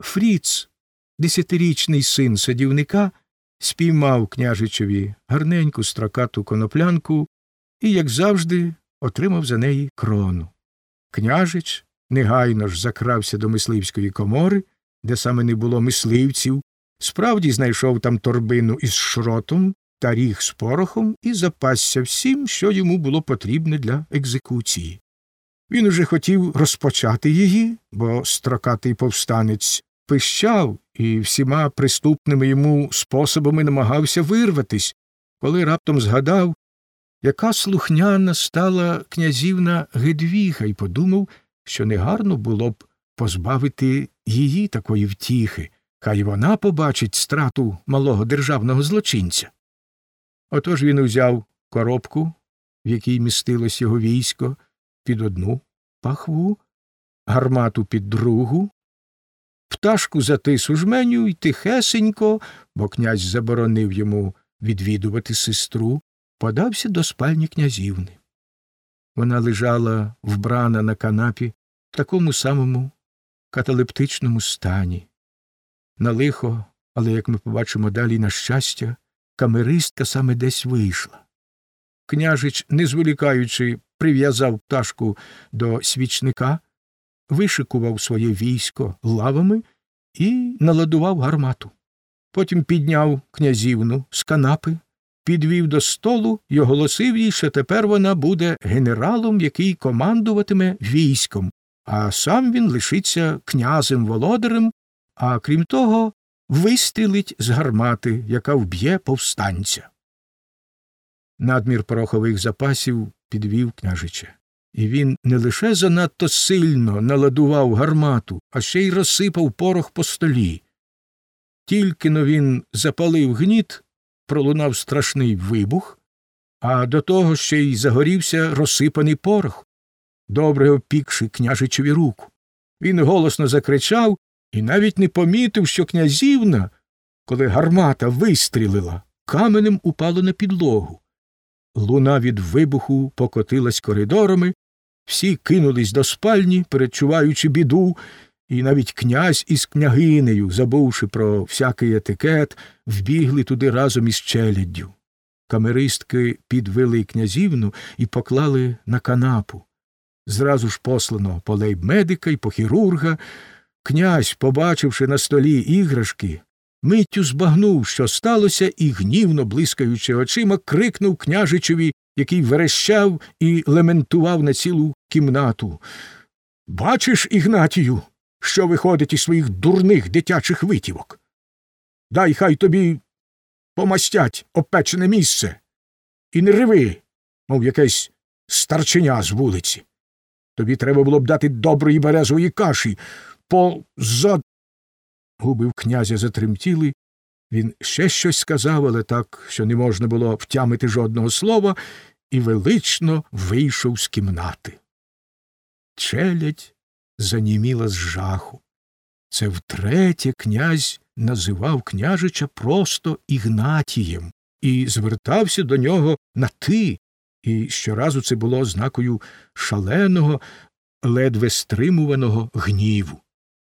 Фріц, десятирічний син садівника, спіймав княжичеві гарненьку строкату коноплянку і, як завжди, отримав за неї крону. Княжич негайно ж закрався до мисливської комори, де саме не було мисливців, справді знайшов там торбину із шротом та ріг з порохом і запасся всім, що йому було потрібне для екзекуції. Він уже хотів розпочати її, бо строкатий повстанець пищав і всіма приступними йому способами намагався вирватись, коли раптом згадав, яка слухняна стала князівна Гедвіга, і подумав, що негарно було б позбавити її такої втіхи, хай вона побачить страту малого державного злочинця. Отож він узяв коробку, в якій містилось його військо, під одну пахву, гармату під другу, пташку затис у жменю й тихесенько, бо князь заборонив йому відвідувати сестру, подався до спальні князівни. Вона лежала вбрана на канапі в такому самому каталептичному стані. На лихо, але, як ми побачимо далі, на щастя, камеристка саме десь вийшла. Княжич, не зволікаючи, прив'язав пташку до свічника, вишикував своє військо лавами і наладував гармату. Потім підняв князівну з канапи, підвів до столу і оголосив їй, що тепер вона буде генералом, який командуватиме військом, а сам він лишиться князем володарем, а крім того, вистрілить з гармати, яка вб'є повстанця. Надмір порохових запасів підвів княжича, і він не лише занадто сильно наладував гармату, а ще й розсипав порох по столі. Тільки но він запалив гніт, пролунав страшний вибух, а до того ще й загорівся розсипаний порох, добре опікши княжичеві руку. Він голосно закричав і навіть не помітив, що князівна, коли гармата вистрілила, каменем упала на підлогу. Луна від вибуху покотилась коридорами, всі кинулись до спальні, передчуваючи біду, і навіть князь із княгинею, забувши про всякий етикет, вбігли туди разом із челяддю. Камеристки підвели князівну і поклали на канапу. Зразу ж послано по лейб-медика й по хірурга. Князь, побачивши на столі іграшки, миттю збагнув, що сталося, і, гнівно блискаючи очима, крикнув княжичеві, який верещав і лементував на цілу кімнату. Бачиш, Ігнатію, що виходить із своїх дурних дитячих витівок? Дай хай тобі помастять опечене місце. І не риви, мов якесь старченя з вулиці. Тобі треба було б дати доброї березової каші, позад. Губи в князя затремтіли. Він ще щось сказав, але так, що не можна було втямити жодного слова, і велично вийшов з кімнати. Челядь заніміла з жаху. Це втретє князь називав княжича просто Ігнатієм і звертався до нього на ти, і щоразу це було ознакою шаленого, ледве стримуваного гніву.